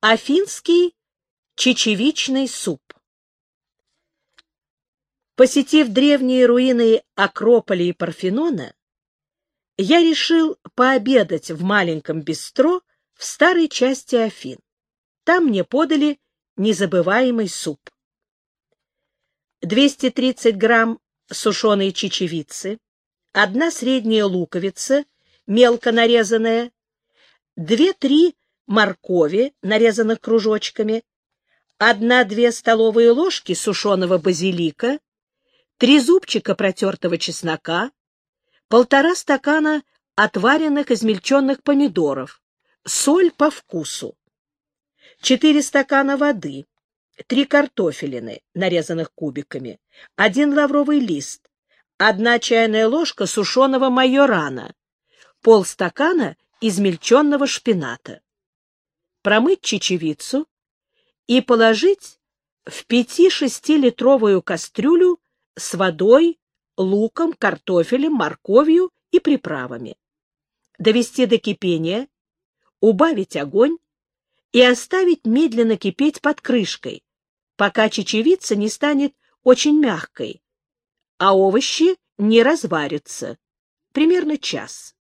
Афинский чечевичный суп. Посетив древние руины Акрополя и Парфенона, я решил пообедать в маленьком бистро в старой части Афин. Там мне подали незабываемый суп. 230 грамм сушеной чечевицы, одна средняя луковица, мелко нарезанная, 2-3 моркови, нарезанных кружочками, 1-2 столовые ложки сушеного базилика, 3 зубчика протертого чеснока, полтора стакана отваренных измельченных помидоров, соль по вкусу, 4 стакана воды, 3 картофелины, нарезанных кубиками, 1 лавровый лист, 1 чайная ложка сушеного майорана, полстакана измельченного шпината. Промыть чечевицу и положить в 5-6-литровую кастрюлю с водой, луком, картофелем, морковью и приправами. Довести до кипения, убавить огонь и оставить медленно кипеть под крышкой, пока чечевица не станет очень мягкой, а овощи не разварятся, примерно час.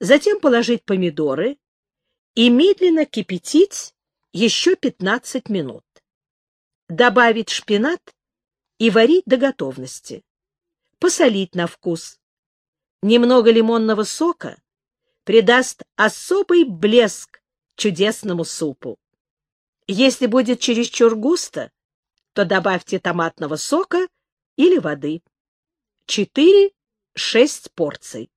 Затем положить помидоры и медленно кипятить еще 15 минут. Добавить шпинат и варить до готовности. Посолить на вкус. Немного лимонного сока придаст особый блеск чудесному супу. Если будет чересчур густо, то добавьте томатного сока или воды. 4-6 порций.